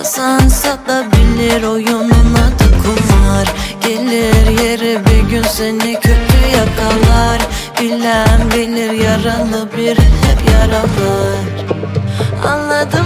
Kazansa da bilir oyunun adı kumar. Gelir yeri bir gün seni kötü yakalar. Bilen bilir yaralı bir hep yaralar. Anladım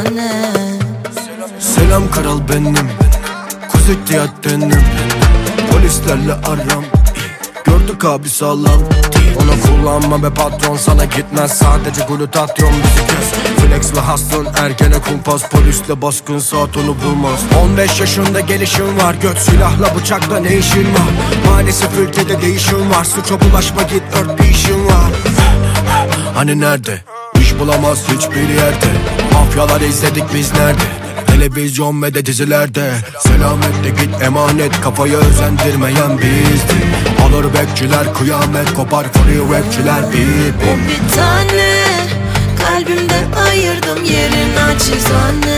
efsane Selam kral benim. Kuzey benim. Polislerle aram Gördük abi sağlam Onu kullanma be patron sana gitmez. Sadece glutatyon bizi kes. Flex ve haslın ergene kumpas. Polisle baskın saat onu bulmaz. 15 yaşında gelişim var. Göt silahla bıçakla ne işin var? Maalesef ülkede değişim var. Suça bulaşma git ört bir işin var. Hani nerede? Bulamaz hiçbir yerde. Mafyalar izledik biz nerede? Televizyon ve de dizilerde. Selametle git emanet. Kafayı özendirmeyen bizdi. Alır bekçiler kıyamet Kopar. Free rapçiler beat O bir tane. Kalbimde ayırdım yerin acizane